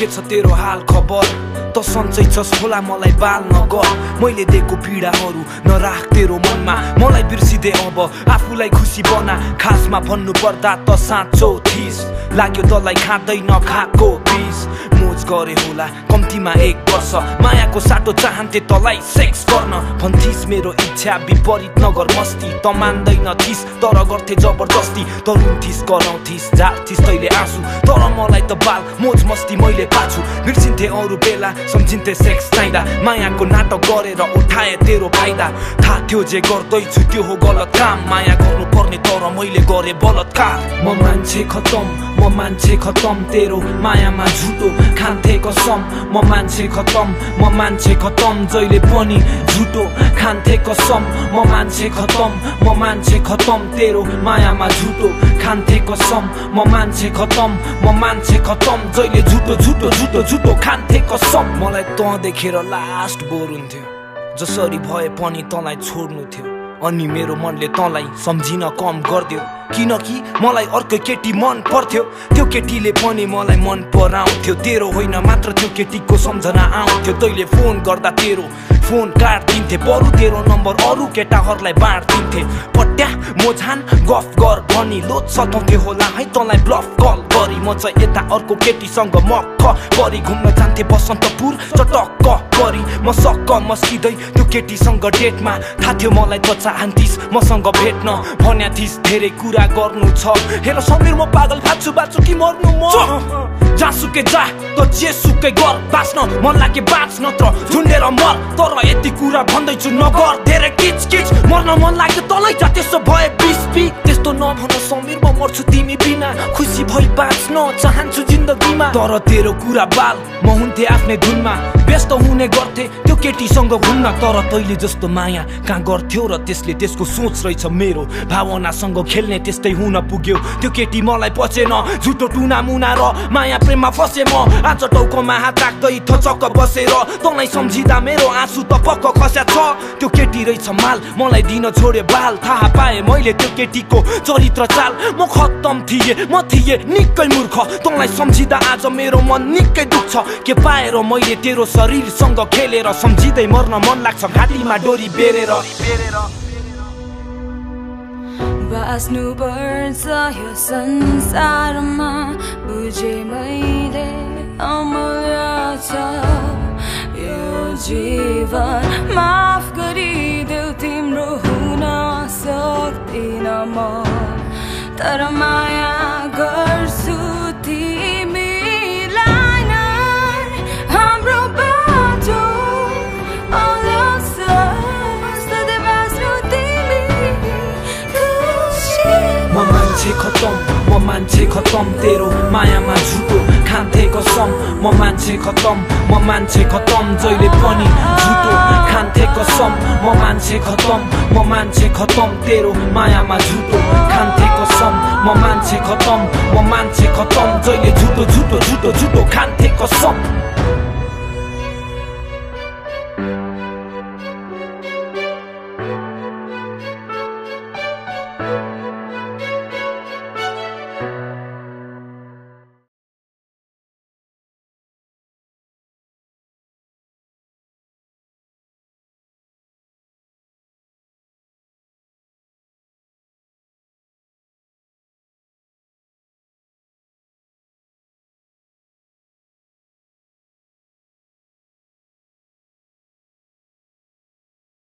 के छ तेरो हाल खबर? त सन्चै छस् होला मलाई बाल नगर। मैले दिएको पीडाहरू नराख तेरो मनमा। मलाई बिर्सिदे अब आफूलाई खुसी बना। खासमा भन्नु पर्दा त साँचो थिस लाग्यो तँलाई खाँदै नखाएको बिस मोज गरे होला कम्तीमा एक वर्ष। मायाको साटो चाहन्थे तँलाई सेक्स गर्न। भन्थिस् मेरो इच्छा विपरीत नगर मस्ती। त मान्दैन थिस तर गर्थे जबरजस्ती। तरुन्थिस् कराउँथिस् झार्थिस् तैले आँसु। तर मलाई त बाल मोज मस्ती मैले पाछु। बिर्सिन्थे अरू बेला सम्झिन्थे सेक्स चाहिँदा। मायाको नाटक गरेर उठाए तेरो फाइदा। थाहा थियो जे गर्दैछु त्यो हो गलत काम। माया गर्नु पर्ने तर मैले गरेँ बलत्कार। म मान्छे खतम। म मान्छे खतम तेरो मायामा झुटो खान्थे कसम। म मान्छे खतम म मान्छे खतम जहिले पनि झुटो खान्थे कसम। म मान्छे खतम म मान्छे खतम तेरो मायामा झुटो खान्थे कसम। म मान्छे खतम म मान्छे खतम जहिले झुटो झुटो झुटो झुटो खान्थे कसम। मलाई तँ देखेर लास्ट बोर हुन्थ्यो जसरी भए पनि तँलाई छोड्नु थियो। अनि मेरो मनले तँलाई सम्झिन कम गरिदियो। किनकि मलाई अर्को केटी मन पर्थ्यो। त्यो केटीले पनि मलाई मन पराउँथ्यो। तेरो होइन मात्र त्यो केटीको सम्झना आउँथ्यो। तैँले फोन गर्दा तेरो फोन काटिदिन्थे। बरु तेरो नम्बर अरू केटाहरूलाई बाँडिदिन्थे। पट्या मोझान गफ गर भनी लोत सताउँथ्यो होला। है तँलाई ब्लफ कल गरी। म चाहिँ यता अर्को केटीसँग मक्ख परि घुम्न जान्थे बसन्तपुर चटक्क परि म सक्क मस्किँदै त्यो केटीसँग डेटमा। थाहा थियो मलाई त चाहन्थिस् मसँग भेट्न। भन्या थिस् धेरै कुरा गर्नु छ। हेर समीर म पागल भाग्छु बाँच्छु कि मर्नु म? जहाँसुकै जा त जे सुकै गर बाँच्न। मन लागे बाँच नत्र झुन्डेर मर तर यति कुरा भन्दैछु नगर। धेरै किच किच। मर्न मन लाग्यो तँलाई जा त्यसो भए बिस बि त्यस्तो नभन समीर म मर्छु तिमी बिना। खुसी भई बाँच्न चाहन्छु जिन्दगीमा। तर तेरो कुरा बाल म हुन्थे आफ्नै धुनमा। व्यस्त हुने गर्थे त्यो केटीसँग घुम्न। तर तैँले जस्तो माया कहाँ गर्थ्यो र त्यसले त्यसको सोच रहेछ मेरो। भावनासँग खेल्ने त्यस्तै हुन पुग्यो। त्यो केटी मलाई पचेन। झुटो टुना मुना र माया प्रेममा फसे म। आज टाउकोमा हात राख्दै थचक्क बसेर तँलाई सम्झिँदा मेरो आँसु त पक्क खस्या छ। त्यो केटी रहेछ माल मलाई दिन छोड्यो बाल। थाहा पाएँ मैले त्यो केटीको चरित्र चाल। म खत्तम थिएँ म थिएँ निकै मूर्ख। तँलाई सम्झिँदा आज मेरो मन निकै दुख्छ। के पाएर मैले तेरो शरीरसँग खेलेर सम्झिँदै मर्न मन लाग्छ? घाँटीमा डोरी बेरेर। बाँच्नु पर्छ यो संसारमा। जीवन माफ गरिदेऊ तिम्रो हुन सक्दिन म। तर माया गर्छु तिमीलाई नै हाम्रो बाटो म मान्छे खतम म मान्छे खतम तेरो मायामा झुटो खान्थे कसम म मान्छे खतम म मान्छे खतम जहिले पनि झुटो खान्थे कसम म मान्छे खतम म मान्छे खतम तेरो मायामा झुटो खान्थे कसम म मान्छे खतम म मान्छे खतम जहिले झुटो झुटो झुटो झुटो खान्थे कसम Thank